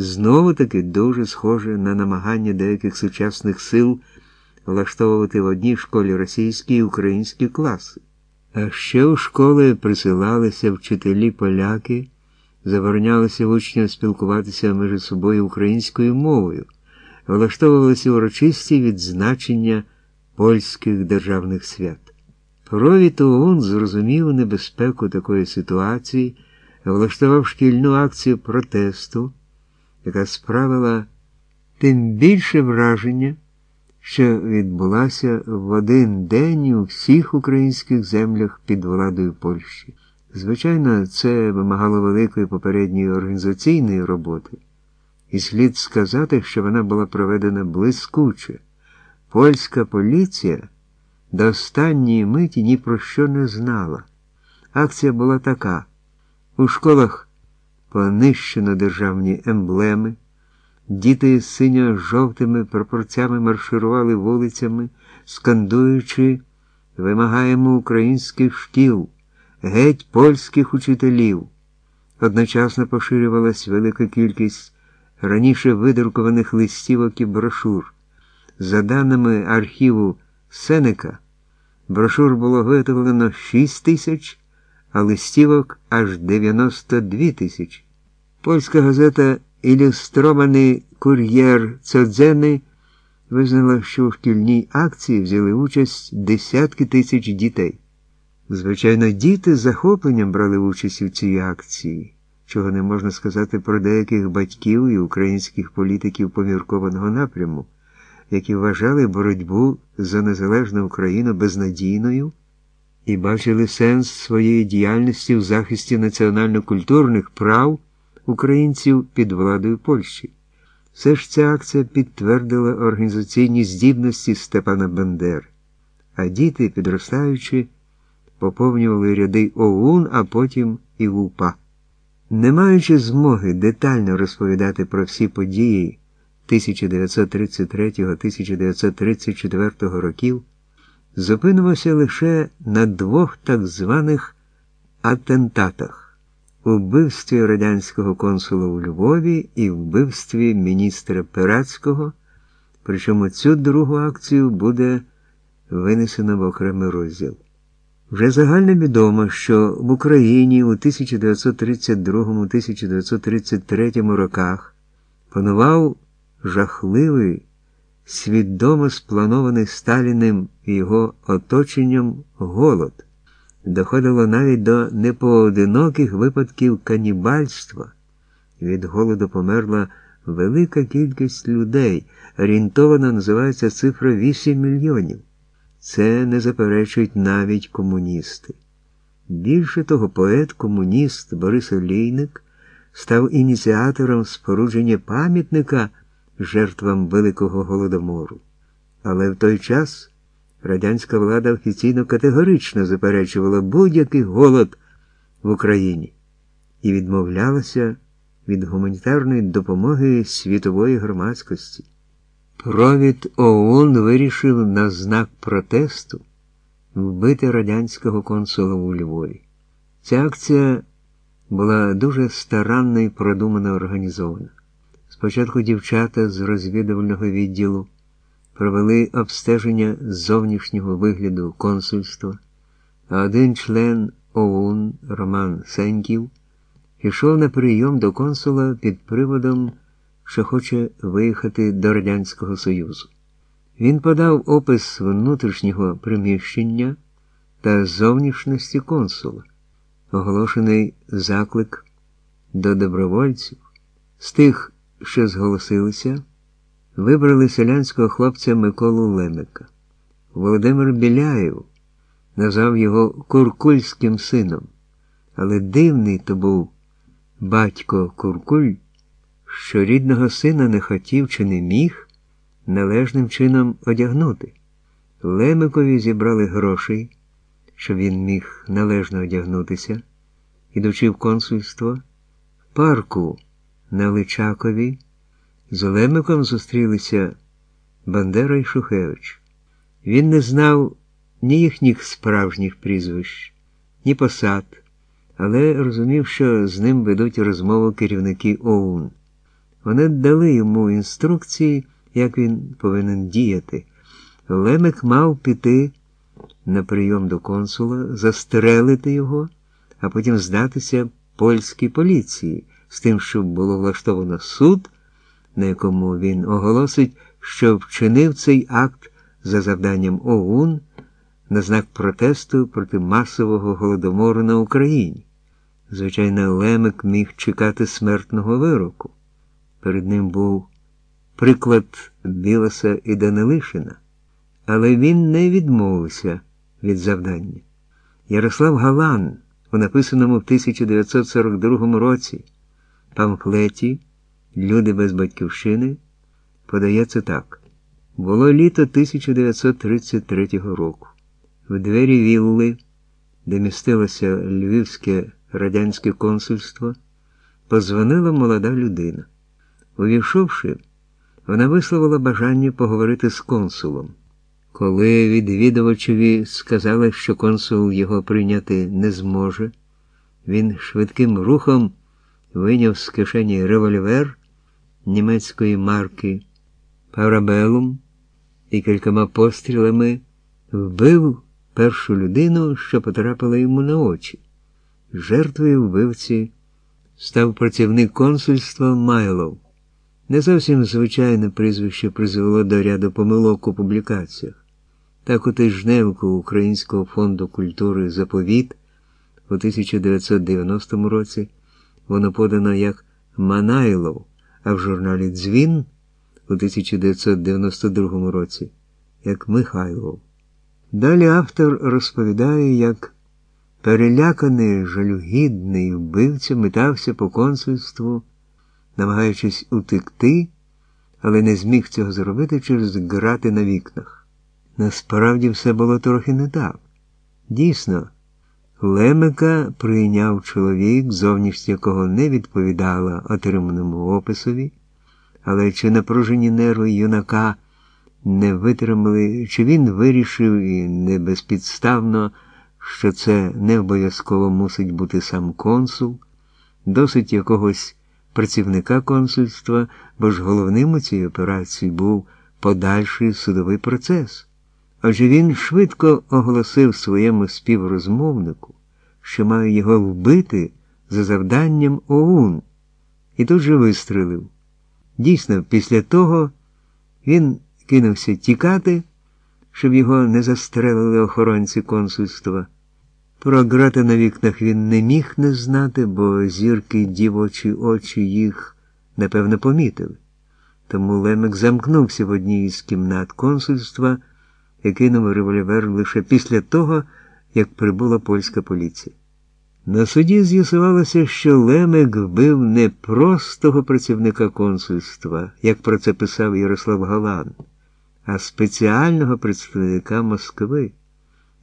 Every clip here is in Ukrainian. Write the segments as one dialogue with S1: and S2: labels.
S1: Знову таки дуже схоже на намагання деяких сучасних сил влаштовувати в одній школі російські і українські класи. А ще у школи присилалися вчителі поляки, заборонялося учням спілкуватися між собою українською мовою, влаштовувалися урочисті відзначення польських державних свят. Провід ОУН зрозумів небезпеку такої ситуації, влаштував шкільну акцію протесту, яка справила тим більше враження, що відбулася в один день у всіх українських землях під владою Польщі. Звичайно, це вимагало великої попередньої організаційної роботи, і слід сказати, що вона була проведена блискуче. Польська поліція до останньої миті ні про що не знала. Акція була така: у школах понищено державні емблеми, діти з синьо-жовтими пропорцями марширували вулицями, скандуючи, вимагаємо українських шкіл, геть польських учителів. Одночасно поширювалась велика кількість раніше видрукованих листівок і брошур. За даними архіву Сенека, брошур було виготовлено 6 тисяч, а листівок аж 92 тисячі. Польська газета Ілюстрований кур'єр Цодзени визнала, що у шкільній акції взяли участь десятки тисяч дітей. Звичайно, діти з захопленням брали участь у цій акції, чого не можна сказати про деяких батьків і українських політиків поміркованого напряму які вважали боротьбу за незалежну Україну безнадійною і бачили сенс своєї діяльності в захисті національно-культурних прав українців під владою Польщі. Все ж ця акція підтвердила організаційні здібності Степана Бендер, а діти, підростаючи, поповнювали ряди ОУН, а потім і УПА. Не маючи змоги детально розповідати про всі події, 1933-1934 років зупинимося лише на двох так званих атентатах вбивстві радянського консула у Львові і вбивстві міністра Пирацького, причому цю другу акцію буде винесено в окремий розділ. Вже загально відомо, що в Україні у 1932-1933 роках панував жахливий, свідомо спланований Сталіним і його оточенням голод. Доходило навіть до непоодиноких випадків канібальства. Від голоду померла велика кількість людей, орієнтовано називається цифра 8 мільйонів. Це не заперечують навіть комуністи. Більше того, поет-комуніст Борис Олійник став ініціатором спорудження пам'ятника жертвам Великого Голодомору. Але в той час радянська влада офіційно категорично заперечувала будь-який голод в Україні і відмовлялася від гуманітарної допомоги світової громадськості. Провід ООН вирішив на знак протесту вбити радянського консула у Львові. Ця акція була дуже старанно і продумано організована. Спочатку дівчата з розвідувального відділу провели обстеження зовнішнього вигляду консульства, а один член ОУН Роман Сеньків пішов на прийом до консула під приводом, що хоче виїхати до Радянського Союзу. Він подав опис внутрішнього приміщення та зовнішності консула, оголошений заклик до добровольців з тих що зголосилися, вибрали селянського хлопця Миколу Лемика. Володимир Біляєв назвав його Куркульським сином, але дивний то був батько Куркуль, що рідного сина не хотів чи не міг належним чином одягнути. Лемикові зібрали грошей, щоб він міг належно одягнутися, ідучи в консульство, парку на Личакові з Олемиком зустрілися Бандера і Шухевич. Він не знав ні їхніх справжніх прізвищ, ні посад, але розумів, що з ним ведуть розмову керівники ОУН. Вони дали йому інструкції, як він повинен діяти. Лемик мав піти на прийом до консула, застрелити його, а потім здатися польській поліції з тим, щоб було влаштовано суд, на якому він оголосить, що вчинив цей акт за завданням ОУН на знак протесту проти масового голодомору на Україні. Звичайно, Лемик міг чекати смертного вироку. Перед ним був приклад Білоса і Данилишина, але він не відмовився від завдання. Ярослав Галан у написаному в 1942 році памфлеті Люди без батьківщини подається так. Було літо 1933 року. В двері вілли, де містилося Львівське радянське консульство, позвонила молода людина. Увійшовши, вона висловила бажання поговорити з консулом. Коли відвідувачеві сказали, що консул його прийняти не зможе, він швидким рухом вийняв з кишені револьвер німецької марки Парабелум і кількома пострілами вбив першу людину, що потрапила йому на очі. Жертвою вбивці став працівник консульства Майлов. Не зовсім звичайне прізвище призвело до ряду помилок у публікаціях. Так у тижневку Українського фонду культури Заповіт у 1990 році воно подано як Манайлов, а в журналі Дзвін у 1992 році як Михайлов. Далі автор розповідає, як переляканий жалюгідний вбивця метався по консульству, намагаючись утекти, але не зміг цього зробити через грати на вікнах. Насправді все було трохи не так. Дійсно, Лемика прийняв чоловік, зовнішність якого не відповідала отриманому описові, але чи напружені нерви юнака не витримали, чи він вирішив і не безпідставно, що це не обов'язково мусить бути сам консул, досить якогось працівника консульства, бо ж головним у цій операції був подальший судовий процес. Отже він швидко оголосив своєму співрозмовнику, що має його вбити за завданням ОУН, і тут же вистрелив. Дійсно, після того він кинувся тікати, щоб його не застрелили охоронці консульства. Про грати на вікнах він не міг не знати, бо зірки дівочі очі їх, напевно, помітили. Тому Лемик замкнувся в одній із кімнат консульства і кинув револьвер лише після того, як прибула польська поліція. На суді з'ясувалося, що Лемик вбив не простого працівника консульства, як про це писав Ярослав Галан, а спеціального представника Москви,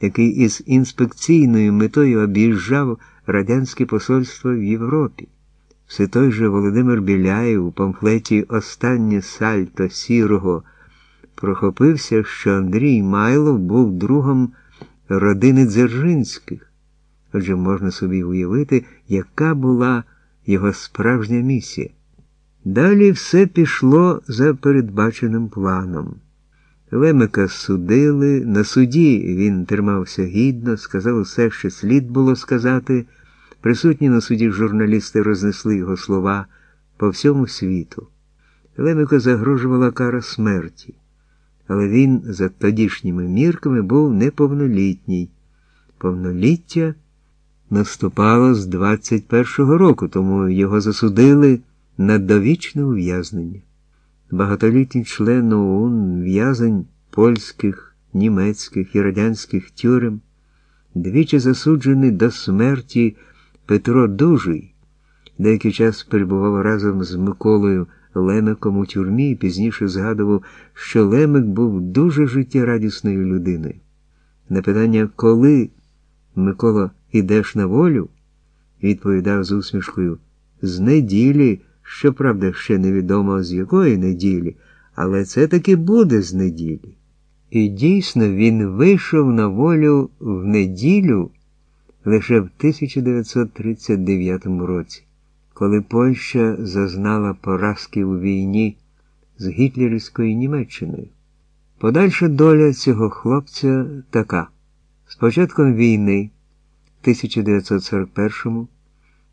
S1: який із інспекційною метою об'їжджав радянське посольство в Європі. Все той же Володимир Біляєв у памфлеті Останнє сальто сірого прохопився, що Андрій Майлов був другом родини Дзержинських. Отже, можна собі уявити, яка була його справжня місія. Далі все пішло за передбаченим планом. Лемика судили, на суді він тримався гідно, сказав усе, що слід було сказати. Присутні на суді журналісти рознесли його слова по всьому світу. Лемико загрожувала кара смерті але він за тодішніми мірками був неповнолітній. Повноліття наступало з 21-го року, тому його засудили на довічне ув'язнення. Багатолітній член ОУН в'язень польських, німецьких і радянських тюрем, двічі засуджений до смерті Петро Дужий, деякий час перебував разом з Миколою. Лемиком у тюрмі і пізніше згадував, що Лемик був дуже життєрадісною людиною. На питання, коли, Микола, ідеш на волю, відповідав з усмішкою, з неділі, щоправда, ще невідомо з якої неділі, але це таки буде з неділі. І дійсно він вийшов на волю в неділю лише в 1939 році коли Польща зазнала поразки у війні з гітлерівською Німеччиною. Подальша доля цього хлопця така. З початком війни, 1941-му,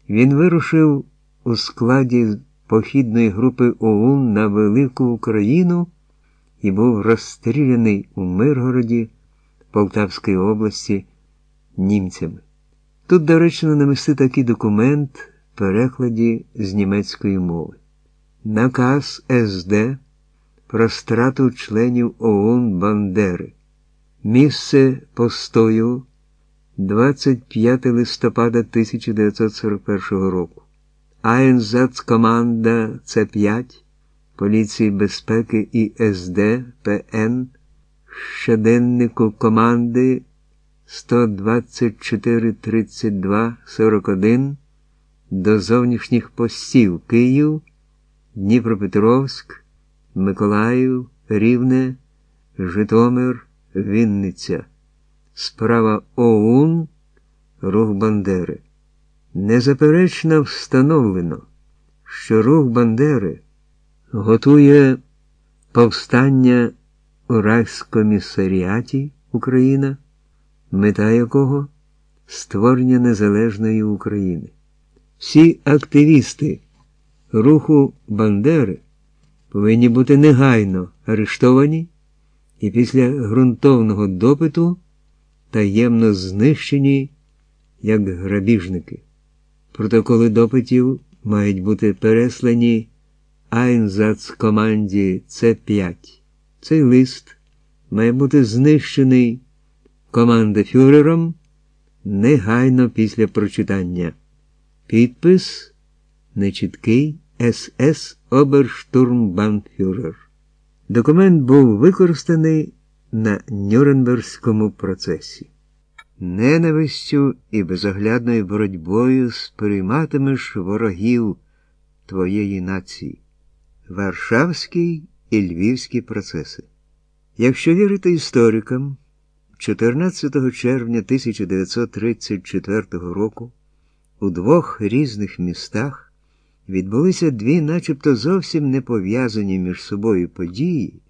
S1: він вирушив у складі похідної групи ОУН на Велику Україну і був розстріляний у Миргороді Полтавської області німцями. Тут доречно намести такий документ в перекладі з німецької мови. Наказ СД про страту членів ОУН Бандери. Місце постою 25 листопада 1941 року. команда С5 Поліції безпеки і СД ПН щоденнику команди 124 32 41 до зовнішніх постів Київ, Дніпропетровськ, Миколаїв, Рівне, Житомир, Вінниця. Справа ОУН Рух Бандери. Незаперечно встановлено, що рух Бандери готує повстання у Райскомісаріаті Україна, мета якого створення незалежної України. Всі активісти руху Бандери повинні бути негайно арештовані і після ґрунтовного допиту таємно знищені як грабіжники. Протоколи допитів мають бути переслані команді С5. Цей лист має бути знищений командофюрером негайно після прочитання. Підпис нечіткий СС Оберштурмбанфюрер. Документ був використаний на Нюрнберзькому процесі. Ненавистю і безоглядною боротьбою сприйматимеш ворогів твоєї нації. Варшавський і Львівські процеси. Якщо вірити історикам, 14 червня 1934 року у двох різних містах відбулися дві, начебто зовсім не пов'язані між собою події,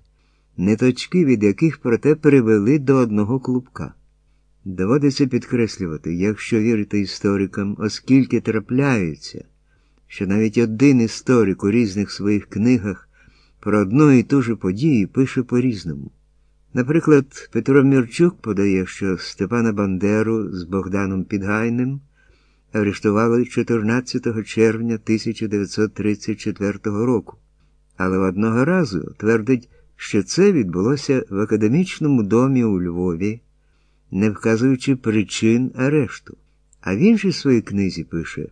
S1: ниточки від яких проте привели до одного клубка. Доводиться підкреслювати, якщо вірити історикам, оскільки трапляються, що навіть один історик у різних своїх книгах про одну і ту же подію пише по-різному. Наприклад, Петро Мірчук подає, що Степана Бандеру з Богданом Підгайним арештували 14 червня 1934 року, але одного разу твердить, що це відбулося в академічному домі у Львові, не вказуючи причин арешту. А в іншій своїй книзі пише.